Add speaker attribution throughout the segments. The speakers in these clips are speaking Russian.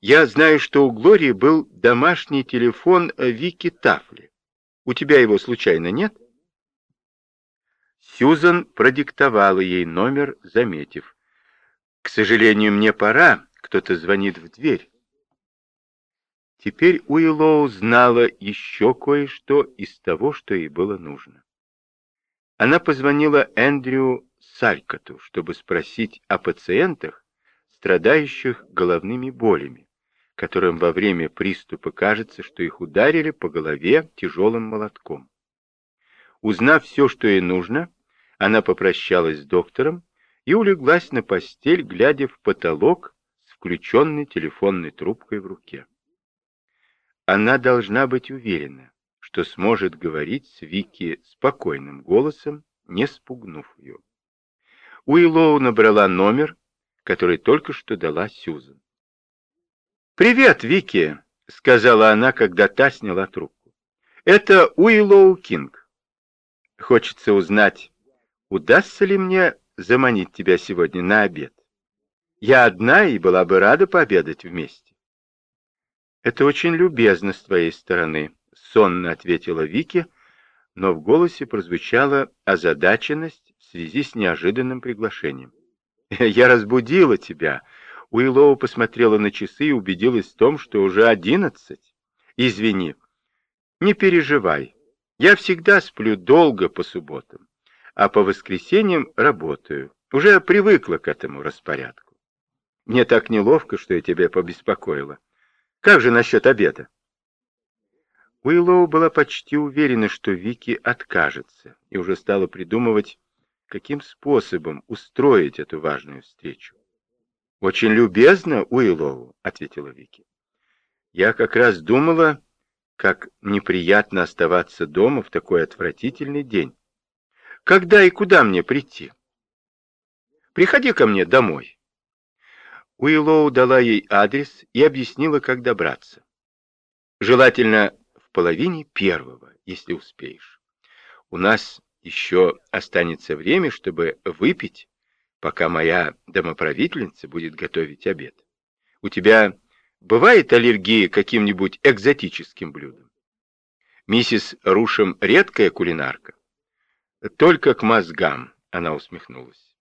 Speaker 1: Я знаю, что у Глории был домашний телефон Вики Тафли. У тебя его случайно нет? Сьюзан продиктовала ей номер, заметив. К сожалению, мне пора, кто-то звонит в дверь. Теперь Уиллоу знала еще кое-что из того, что ей было нужно. Она позвонила Эндрю Салькоту, чтобы спросить о пациентах, страдающих головными болями, которым во время приступа кажется, что их ударили по голове тяжелым молотком. Узнав все, что ей нужно, она попрощалась с доктором и улеглась на постель, глядя в потолок с включенной телефонной трубкой в руке. Она должна быть уверена, что сможет говорить с Вики спокойным голосом, не спугнув ее. Уиллоу набрала номер, который только что дала Сьюзен. «Привет, Вики!» — сказала она, когда та сняла трубку. «Это Уиллоу Кинг. Хочется узнать, удастся ли мне заманить тебя сегодня на обед? Я одна и была бы рада пообедать вместе». «Это очень любезно с твоей стороны», — сонно ответила Вики, но в голосе прозвучала озадаченность в связи с неожиданным приглашением. «Я разбудила тебя!» Уиллоу посмотрела на часы и убедилась в том, что уже одиннадцать. «Извини, не переживай. Я всегда сплю долго по субботам, а по воскресеньям работаю. Уже привыкла к этому распорядку. Мне так неловко, что я тебя побеспокоила. Как же насчет обеда?» Уиллоу была почти уверена, что Вики откажется, и уже стала придумывать, каким способом устроить эту важную встречу. «Очень любезно, Уиллоу», — ответила Вики. «Я как раз думала, как неприятно оставаться дома в такой отвратительный день. Когда и куда мне прийти? Приходи ко мне домой». Уиллоу дала ей адрес и объяснила, как добраться. Желательно в половине первого, если успеешь. У нас еще останется время, чтобы выпить, пока моя домоправительница будет готовить обед. У тебя бывает аллергия каким-нибудь экзотическим блюдам? Миссис Рушем редкая кулинарка. Только к мозгам, она усмехнулась.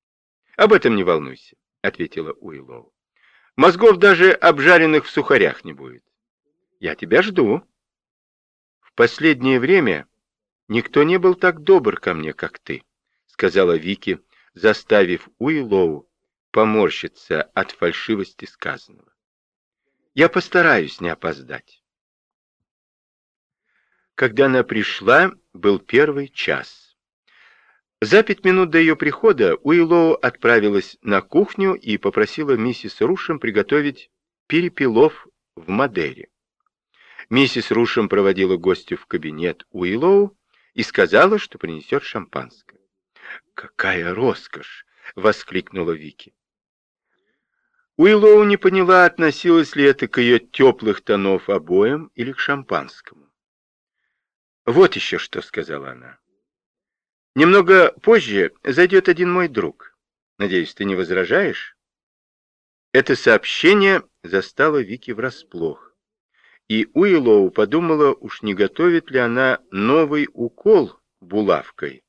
Speaker 1: Об этом не волнуйся, ответила Уиллоу. Мозгов даже обжаренных в сухарях не будет. Я тебя жду. В последнее время «Никто не был так добр ко мне, как ты», — сказала Вики, заставив Уиллоу поморщиться от фальшивости сказанного. «Я постараюсь не опоздать». Когда она пришла, был первый час. За пять минут до ее прихода Уиллоу отправилась на кухню и попросила миссис Рушем приготовить перепелов в Мадере. Миссис Рушем проводила гостю в кабинет Уиллоу, и сказала, что принесет шампанское. «Какая роскошь!» — воскликнула Вики. Уиллоу не поняла, относилось ли это к ее теплых тонов обоям или к шампанскому. «Вот еще что», — сказала она. «Немного позже зайдет один мой друг. Надеюсь, ты не возражаешь?» Это сообщение застало Вики врасплох и Уиллоу подумала, уж не готовит ли она новый укол булавкой.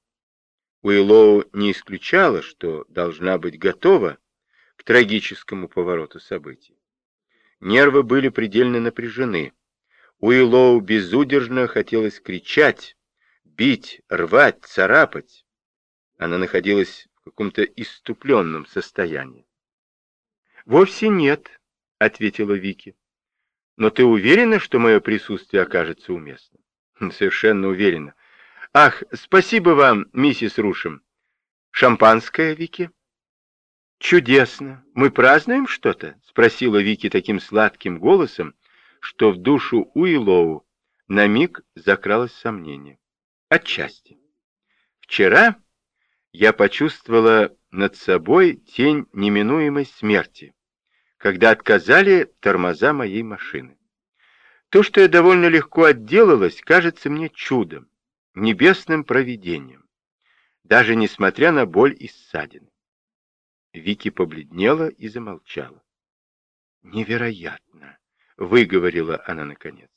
Speaker 1: Уиллоу не исключала, что должна быть готова к трагическому повороту событий. Нервы были предельно напряжены. Уиллоу безудержно хотелось кричать, бить, рвать, царапать. Она находилась в каком-то иступленном состоянии. «Вовсе нет», — ответила Вики. Но ты уверена, что мое присутствие окажется уместным? Совершенно уверена. Ах, спасибо вам, миссис Рушем. Шампанское, Вики? Чудесно. Мы празднуем что-то? Спросила Вики таким сладким голосом, что в душу Уиллоу на миг закралось сомнение. Отчасти. Вчера я почувствовала над собой тень неминуемой смерти когда отказали тормоза моей машины. То, что я довольно легко отделалась, кажется мне чудом, небесным провидением, даже несмотря на боль и ссадины. Вики побледнела и замолчала. «Невероятно!» выговорила она наконец.